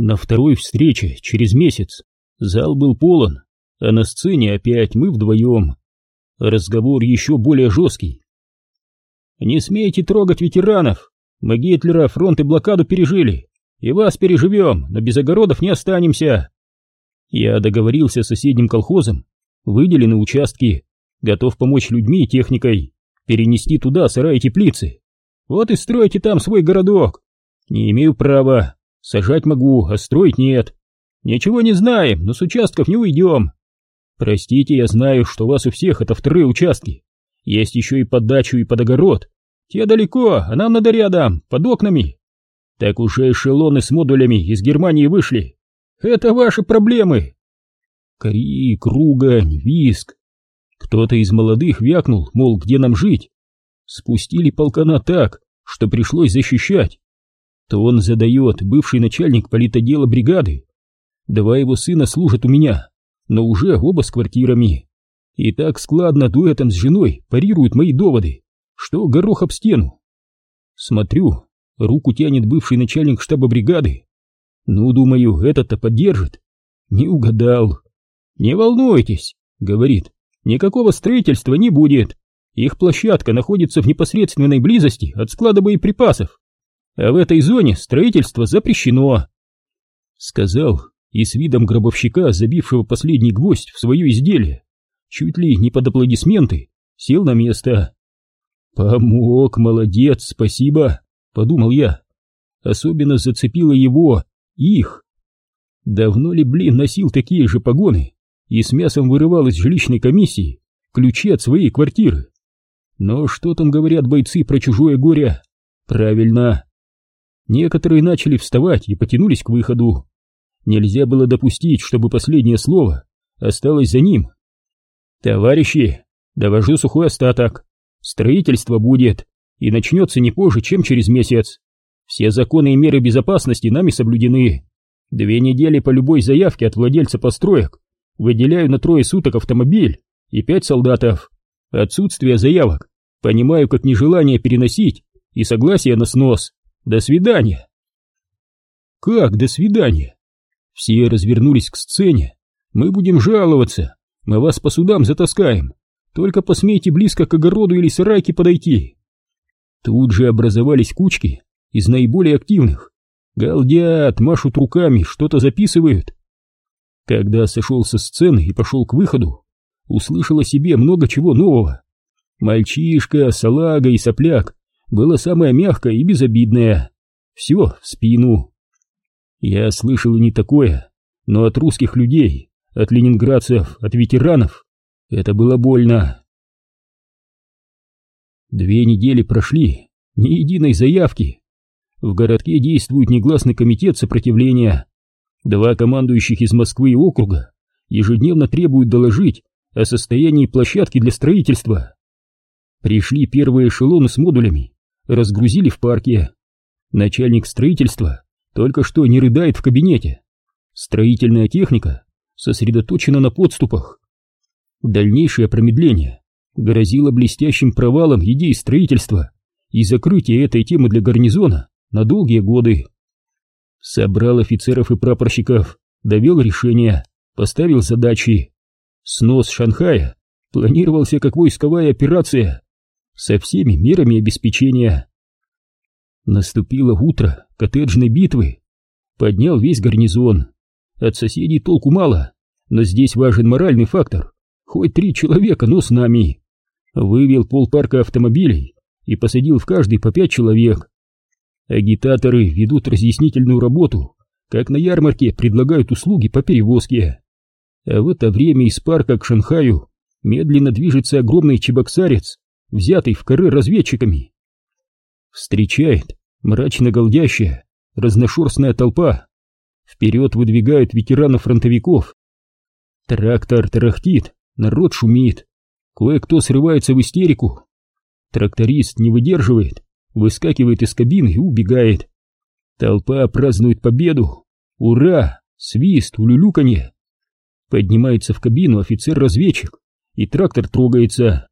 На второй встрече, через месяц, зал был полон, а на сцене опять мы вдвоем. Разговор еще более жесткий. «Не смейте трогать ветеранов! Мы Гитлера, фронт и блокаду пережили, и вас переживем, но без огородов не останемся!» Я договорился с соседним колхозом, выделены участки, готов помочь людьми и техникой, перенести туда сараи и теплицы. Вот и стройте там свой городок. Не имею права, Сажать могу, а строить нет. Ничего не знаем, но с участков не уйдем. Простите, я знаю, что у вас у всех это вторые участки. Есть еще и под дачу, и под огород. Те далеко, а нам надо рядом, под окнами. Так уже эшелоны с модулями из Германии вышли. Это ваши проблемы. Крик, ругань, виск. Кто-то из молодых вякнул, мол, где нам жить. Спустили полкана так, что пришлось защищать то он задает бывший начальник политодела бригады. Два его сына служат у меня, но уже оба с квартирами. И так складно дуэтом с женой парируют мои доводы, что горох об стену. Смотрю, руку тянет бывший начальник штаба бригады. Ну, думаю, этот-то поддержит. Не угадал. Не волнуйтесь, говорит, никакого строительства не будет. Их площадка находится в непосредственной близости от склада боеприпасов а в этой зоне строительство запрещено. Сказал и с видом гробовщика, забившего последний гвоздь в свое изделие, чуть ли не под аплодисменты, сел на место. «Помог, молодец, спасибо», — подумал я. Особенно зацепило его, их. Давно ли, блин, носил такие же погоны и с мясом вырывал из жилищной комиссии ключи от своей квартиры? Но что там говорят бойцы про чужое горе? Правильно, Некоторые начали вставать и потянулись к выходу. Нельзя было допустить, чтобы последнее слово осталось за ним. «Товарищи, довожу сухой остаток. Строительство будет, и начнется не позже, чем через месяц. Все законы и меры безопасности нами соблюдены. Две недели по любой заявке от владельца построек. Выделяю на трое суток автомобиль и пять солдатов. Отсутствие заявок понимаю как нежелание переносить и согласие на снос. До свидания. Как до свидания? Все развернулись к сцене. Мы будем жаловаться. Мы вас по судам затаскаем. Только посмейте близко к огороду или сарайке подойти. Тут же образовались кучки из наиболее активных. Галдят, машут руками, что-то записывают. Когда сошел со сцены и пошел к выходу, услышал о себе много чего нового. Мальчишка, салага и сопляк было самое мягкое и безобидное. Все в спину. Я слышал и не такое, но от русских людей, от ленинградцев, от ветеранов, это было больно. Две недели прошли, ни единой заявки. В городке действует негласный комитет сопротивления. Два командующих из Москвы и округа ежедневно требуют доложить о состоянии площадки для строительства. Пришли первые эшелоны с модулями, разгрузили в парке. Начальник строительства только что не рыдает в кабинете. Строительная техника сосредоточена на подступах. Дальнейшее промедление грозило блестящим провалом идей строительства и закрытие этой темы для гарнизона на долгие годы. Собрал офицеров и прапорщиков, довел решение, поставил задачи. Снос Шанхая планировался как войсковая операция со всеми мерами обеспечения. Наступило утро коттеджной битвы. Поднял весь гарнизон. От соседей толку мало, но здесь важен моральный фактор. Хоть три человека, но с нами. Вывел полпарка автомобилей и посадил в каждый по пять человек. Агитаторы ведут разъяснительную работу, как на ярмарке предлагают услуги по перевозке. А в это время из парка к Шанхаю медленно движется огромный чебоксарец взятый в коры разведчиками. Встречает мрачно голдящая, разношерстная толпа. Вперед выдвигают ветеранов-фронтовиков. Трактор тарахтит, народ шумит. Кое-кто срывается в истерику. Тракторист не выдерживает, выскакивает из кабины и убегает. Толпа празднует победу. Ура! Свист, улюлюканье. Поднимается в кабину офицер-разведчик, и трактор трогается.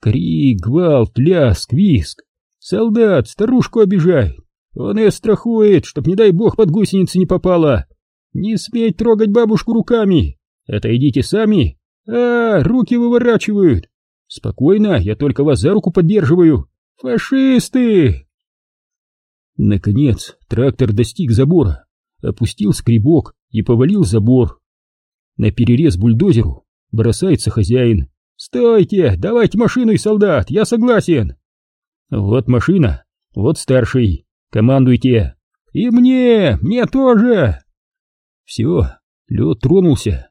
Крик, гвалт, ляск, виск. Солдат, старушку обижает. Он ее страхует, чтоб, не дай бог, под гусеницы не попало. Не смей трогать бабушку руками. Это идите сами. А, руки выворачивают. Спокойно, я только вас за руку поддерживаю. Фашисты! Наконец, трактор достиг забора, опустил скребок и повалил забор. На перерез бульдозеру бросается хозяин. «Стойте! Давайте машину и солдат! Я согласен!» «Вот машина, вот старший. Командуйте!» «И мне! Мне тоже!» Все, лед тронулся.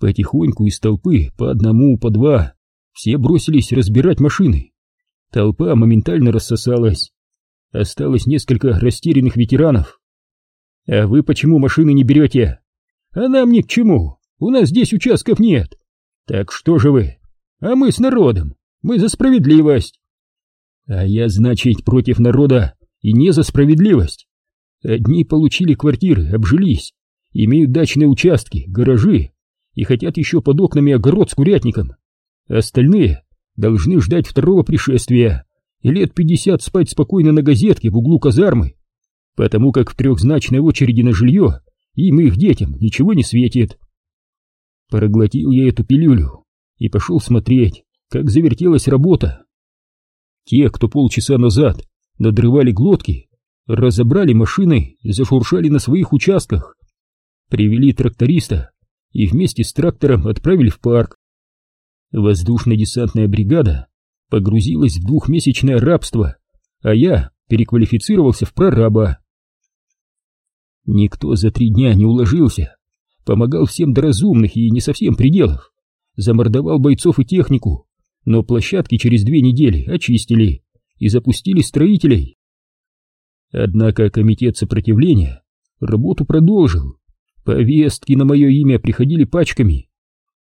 Потихоньку из толпы, по одному, по два, все бросились разбирать машины. Толпа моментально рассосалась. Осталось несколько растерянных ветеранов. «А вы почему машины не берете?» «А нам ни к чему. У нас здесь участков нет. Так что же вы? А мы с народом. Мы за справедливость». «А я, значит, против народа и не за справедливость. Одни получили квартиры, обжились, имеют дачные участки, гаражи и хотят еще под окнами огород с курятником. Остальные должны ждать второго пришествия и лет пятьдесят спать спокойно на газетке в углу казармы, потому как в трехзначной очереди на жилье им и их детям ничего не светит. Проглотил я эту пилюлю и пошел смотреть, как завертелась работа. Те, кто полчаса назад надрывали глотки, разобрали машины зашуршали на своих участках, привели тракториста и вместе с трактором отправили в парк. Воздушно-десантная бригада погрузилась в двухмесячное рабство, а я переквалифицировался в прораба. Никто за три дня не уложился, помогал всем до разумных и не совсем пределов, замордовал бойцов и технику, но площадки через две недели очистили и запустили строителей. Однако комитет сопротивления работу продолжил. Повестки на мое имя приходили пачками.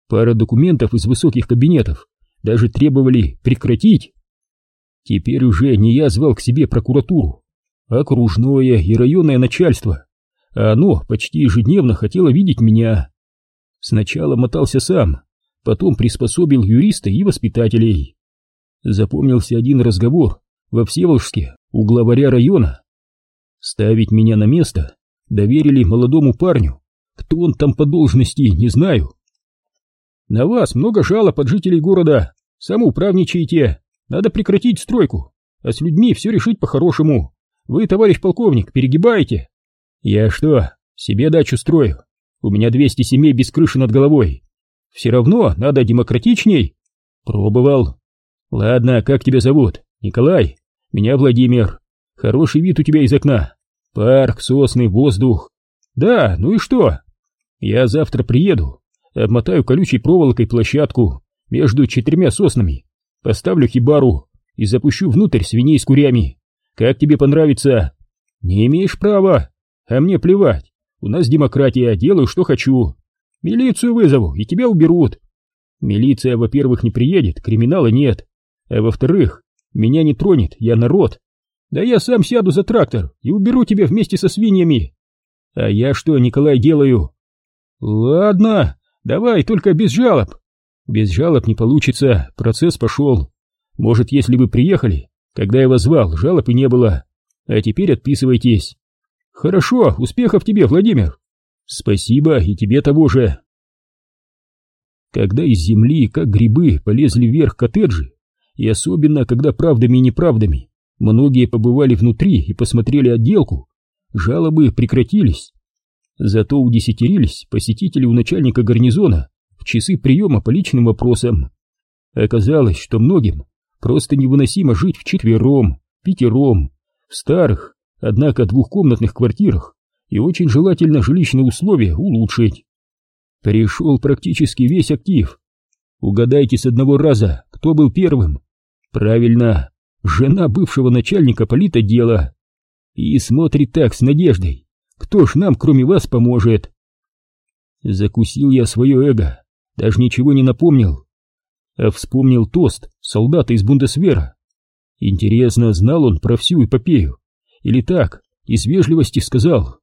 Пара документов из высоких кабинетов даже требовали прекратить. Теперь уже не я звал к себе прокуратуру, а окружное и районное начальство, а оно почти ежедневно хотело видеть меня. Сначала мотался сам, потом приспособил юриста и воспитателей. Запомнился один разговор во Всеволжске у главаря района. Ставить меня на место доверили молодому парню, кто он там по должности, не знаю. На вас много жалоб от жителей города, самоуправничаете, надо прекратить стройку, а с людьми все решить по-хорошему. Вы, товарищ полковник, перегибаете. Я что, себе дачу строю? У меня 200 семей без крыши над головой. Все равно надо демократичней. Пробовал. Ладно, как тебя зовут? Николай? Меня Владимир. Хороший вид у тебя из окна. Парк, сосны, воздух. Да, ну и что? Я завтра приеду, обмотаю колючей проволокой площадку между четырьмя соснами, поставлю хибару и запущу внутрь свиней с курями. Как тебе понравится? Не имеешь права, а мне плевать. У нас демократия, делаю, что хочу. Милицию вызову, и тебя уберут. Милиция, во-первых, не приедет, криминала нет. А во-вторых, меня не тронет, я народ. Да я сам сяду за трактор и уберу тебя вместе со свиньями. А я что, Николай, делаю? Ладно, давай, только без жалоб. Без жалоб не получится, процесс пошел. Может, если бы приехали, когда я вас звал, жалоб и не было. А теперь отписывайтесь. Хорошо, успехов тебе, Владимир. Спасибо, и тебе того же. Когда из земли, как грибы, полезли вверх коттеджи, и особенно, когда правдами и неправдами, многие побывали внутри и посмотрели отделку, жалобы прекратились. Зато удесятерились посетители у начальника гарнизона в часы приема по личным вопросам. Оказалось, что многим просто невыносимо жить вчетвером, пятером, в старых, однако двухкомнатных квартирах, и очень желательно жилищные условия улучшить. Пришел практически весь актив. Угадайте с одного раза, кто был первым. Правильно, жена бывшего начальника политотдела. И смотрит так с надеждой. Кто ж нам, кроме вас, поможет? Закусил я свое эго, даже ничего не напомнил. А вспомнил тост солдата из Бундесвера. Интересно, знал он про всю эпопею? Или так, из вежливости сказал?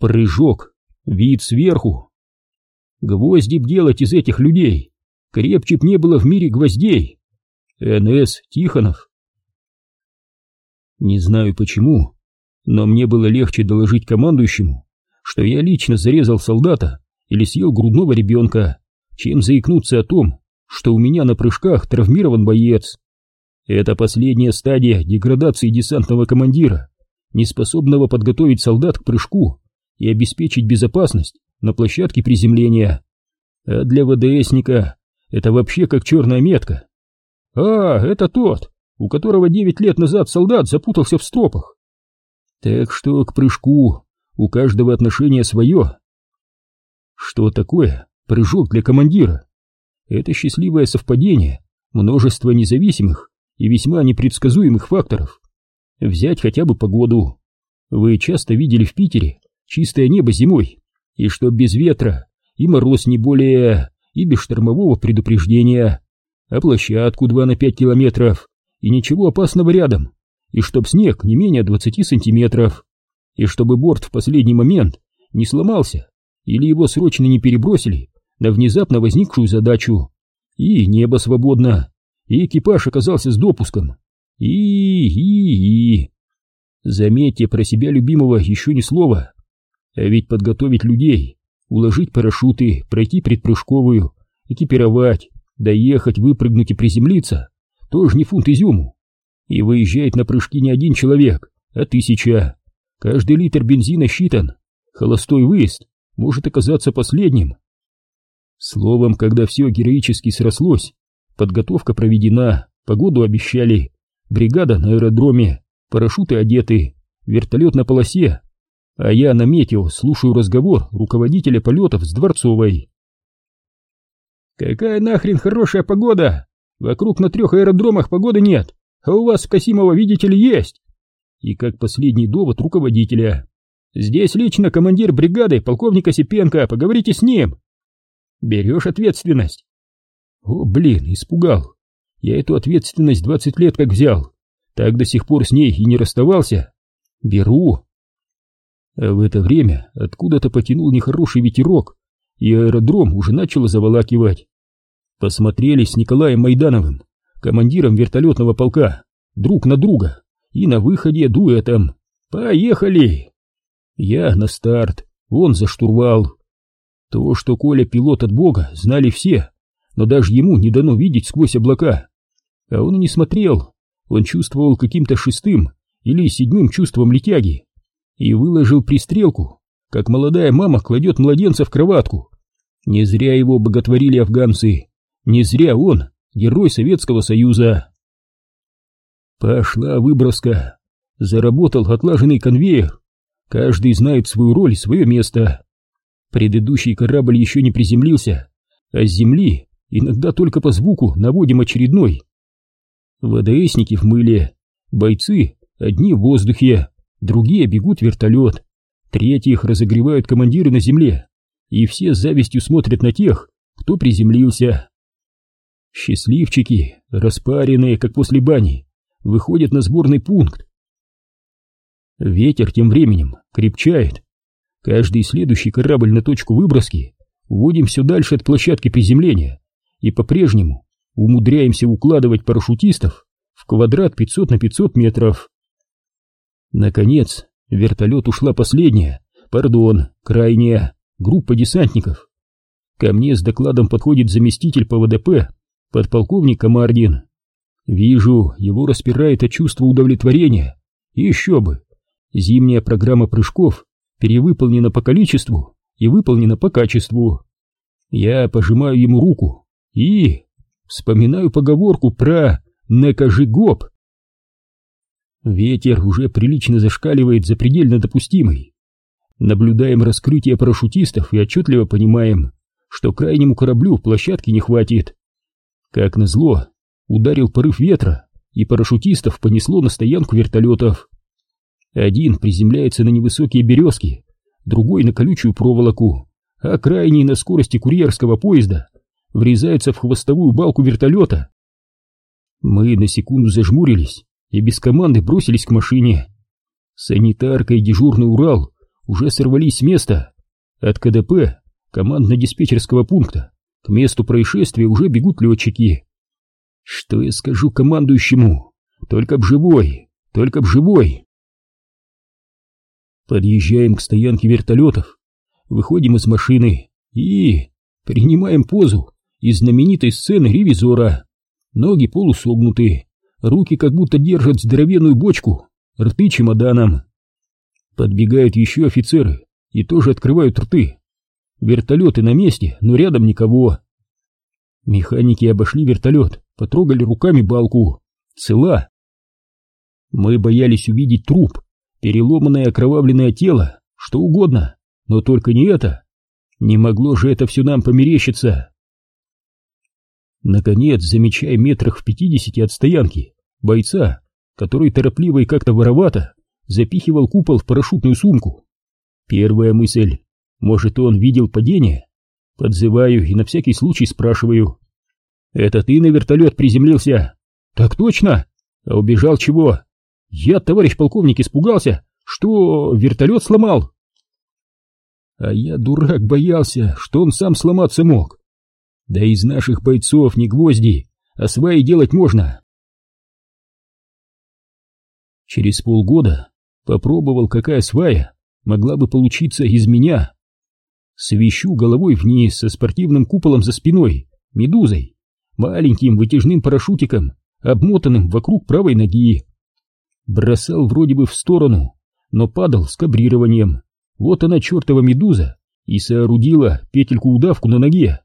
Прыжок, вид сверху. Гвозди б делать из этих людей, крепче б не было в мире гвоздей. Н.С. Тихонов. Не знаю почему, но мне было легче доложить командующему, что я лично зарезал солдата или съел грудного ребенка, чем заикнуться о том, что у меня на прыжках травмирован боец. Это последняя стадия деградации десантного командира, неспособного подготовить солдат к прыжку и обеспечить безопасность на площадке приземления. А для ВДСника это вообще как черная метка. А, это тот, у которого девять лет назад солдат запутался в стропах. Так что к прыжку у каждого отношение свое. Что такое прыжок для командира? Это счастливое совпадение множества независимых и весьма непредсказуемых факторов. Взять хотя бы погоду. Вы часто видели в Питере чистое небо зимой, и что без ветра, и мороз не более, и без штормового предупреждения, а площадку 2 на 5 километров, и ничего опасного рядом, и чтоб снег не менее 20 сантиметров, и чтобы борт в последний момент не сломался, или его срочно не перебросили на внезапно возникшую задачу, и небо свободно, и экипаж оказался с допуском, и, и, и. Заметьте про себя любимого еще ни слова. А ведь подготовить людей, уложить парашюты, пройти предпрыжковую, экипировать, доехать, выпрыгнуть и приземлиться, тоже не фунт изюму. И выезжает на прыжки не один человек, а тысяча. Каждый литр бензина считан. Холостой выезд может оказаться последним. Словом, когда все героически срослось, подготовка проведена, погоду обещали, бригада на аэродроме, парашюты одеты, вертолет на полосе, а я на метео слушаю разговор руководителя полетов с Дворцовой. «Какая нахрен хорошая погода? Вокруг на трех аэродромах погоды нет, а у вас в Касимово, видите ли, есть!» И как последний довод руководителя. «Здесь лично командир бригады, полковник Осипенко, поговорите с ним!» «Берешь ответственность?» «О, блин, испугал!» Я эту ответственность двадцать лет как взял, так до сих пор с ней и не расставался. Беру. А в это время откуда-то потянул нехороший ветерок, и аэродром уже начало заволакивать. Посмотрели с Николаем Майдановым, командиром вертолетного полка, друг на друга, и на выходе дуэтом. «Поехали!» Я на старт, он за штурвал. То, что Коля пилот от бога, знали все, но даже ему не дано видеть сквозь облака. А он и не смотрел, он чувствовал каким-то шестым или седьмым чувством летяги и выложил пристрелку, как молодая мама кладет младенца в кроватку. Не зря его боготворили афганцы, не зря он герой Советского Союза. Пошла выброска, заработал отлаженный конвейер, каждый знает свою роль и свое место. Предыдущий корабль еще не приземлился, а с земли иногда только по звуку наводим очередной. ВДСники в мыле, бойцы одни в воздухе, другие бегут вертолет, третьих разогревают командиры на земле, и все с завистью смотрят на тех, кто приземлился. Счастливчики, распаренные, как после бани, выходят на сборный пункт. Ветер тем временем крепчает. Каждый следующий корабль на точку выброски уводим все дальше от площадки приземления и по-прежнему умудряемся укладывать парашютистов в квадрат 500 на 500 метров. Наконец, вертолет ушла последняя, пардон, крайняя, группа десантников. Ко мне с докладом подходит заместитель по ВДП, подполковник Комардин. Вижу, его распирает от чувства удовлетворения. еще бы, зимняя программа прыжков перевыполнена по количеству и выполнена по качеству. Я пожимаю ему руку и вспоминаю поговорку про «накажи гоп». Ветер уже прилично зашкаливает за предельно допустимый. Наблюдаем раскрытие парашютистов и отчетливо понимаем, что крайнему кораблю площадки не хватит. Как назло, ударил порыв ветра, и парашютистов понесло на стоянку вертолетов. Один приземляется на невысокие березки, другой на колючую проволоку, а крайний на скорости курьерского поезда врезается в хвостовую балку вертолета. Мы на секунду зажмурились и без команды бросились к машине. Санитарка и дежурный Урал уже сорвались с места. От КДП, командно-диспетчерского пункта, к месту происшествия уже бегут летчики. Что я скажу командующему? Только б живой, только б живой. Подъезжаем к стоянке вертолетов, выходим из машины и принимаем позу из знаменитой сцены ревизора. Ноги полусогнуты, руки как будто держат здоровенную бочку, рты чемоданом. Подбегают еще офицеры и тоже открывают рты. Вертолеты на месте, но рядом никого. Механики обошли вертолет, потрогали руками балку. Цела. Мы боялись увидеть труп, переломанное окровавленное тело, что угодно, но только не это. Не могло же это все нам померещиться. Наконец, замечая метрах в пятидесяти от стоянки, бойца, который торопливо и как-то воровато запихивал купол в парашютную сумку. Первая мысль, может, он видел падение? Подзываю и на всякий случай спрашиваю. «Это ты на вертолет приземлился?» «Так точно!» «А убежал чего?» «Я, товарищ полковник, испугался, что вертолет сломал!» А я, дурак, боялся, что он сам сломаться мог. Да из наших бойцов не гвозди, а сваи делать можно. Через полгода попробовал, какая свая могла бы получиться из меня. Свищу головой вниз со спортивным куполом за спиной, медузой, маленьким вытяжным парашютиком, обмотанным вокруг правой ноги. Бросал вроде бы в сторону, но падал с кабрированием. Вот она, чертова медуза, и соорудила петельку-удавку на ноге.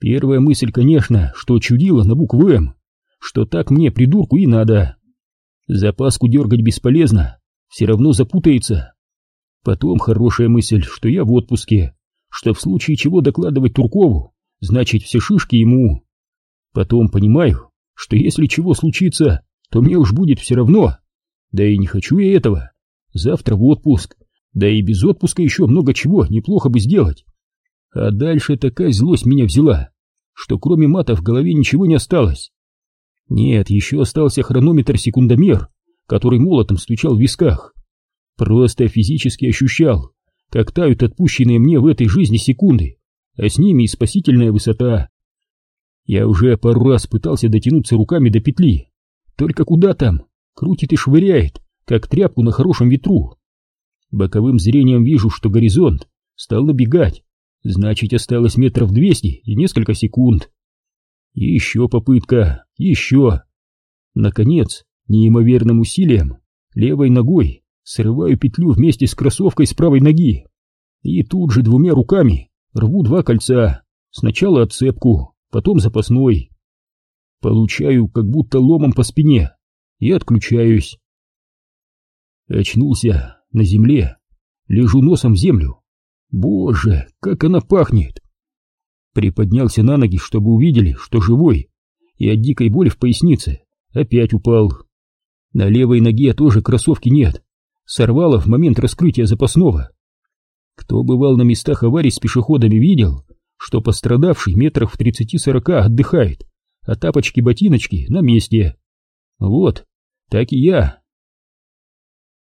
Первая мысль, конечно, что чудила на букву «М», что так мне, придурку, и надо. Запаску дергать бесполезно, все равно запутается. Потом хорошая мысль, что я в отпуске, что в случае чего докладывать Туркову, значит все шишки ему. Потом понимаю, что если чего случится, то мне уж будет все равно. Да и не хочу я этого. Завтра в отпуск, да и без отпуска еще много чего неплохо бы сделать. А дальше такая злость меня взяла, что кроме мата в голове ничего не осталось. Нет, еще остался хронометр-секундомер, который молотом стучал в висках. Просто физически ощущал, как тают отпущенные мне в этой жизни секунды, а с ними и спасительная высота. Я уже пару раз пытался дотянуться руками до петли, только куда там, крутит и швыряет, как тряпку на хорошем ветру. Боковым зрением вижу, что горизонт стал набегать, значит осталось метров двести и несколько секунд. Еще попытка, еще. Наконец, неимоверным усилием, левой ногой срываю петлю вместе с кроссовкой с правой ноги и тут же двумя руками рву два кольца, сначала отцепку, потом запасной. Получаю как будто ломом по спине и отключаюсь. Очнулся на земле, лежу носом в землю. Боже, как она пахнет! Приподнялся на ноги, чтобы увидели, что живой, и от дикой боли в пояснице опять упал. На левой ноге тоже кроссовки нет, сорвало в момент раскрытия запасного. Кто бывал на местах аварий с пешеходами, видел, что пострадавший метрах в тридцати-сорока отдыхает, а тапочки-ботиночки на месте. Вот, так и я